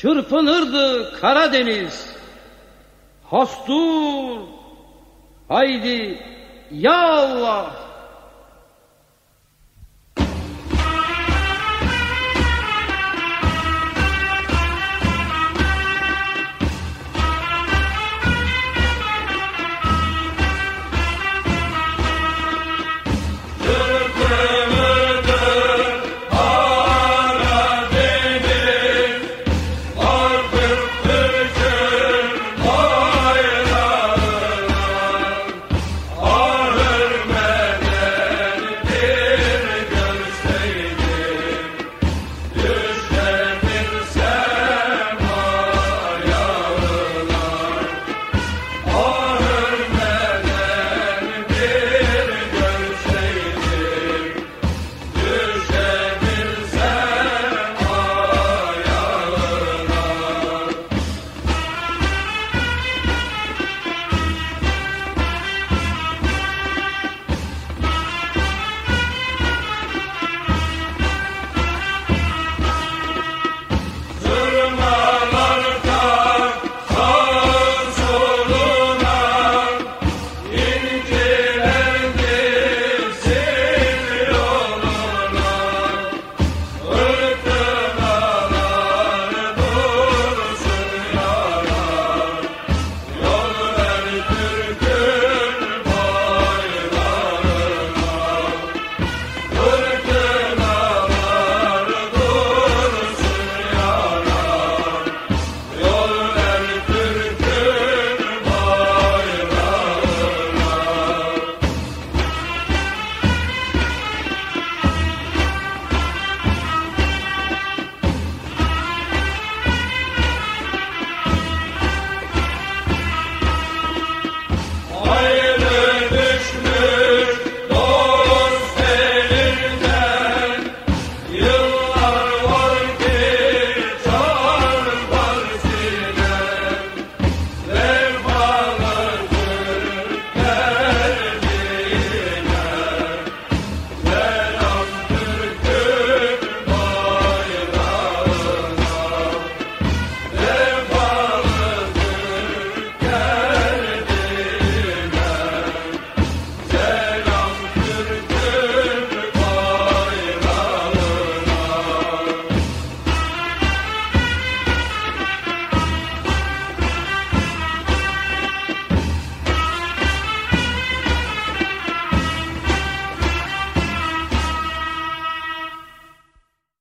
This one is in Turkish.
çırpınırdı Karadeniz. Hastur, haydi ya Allah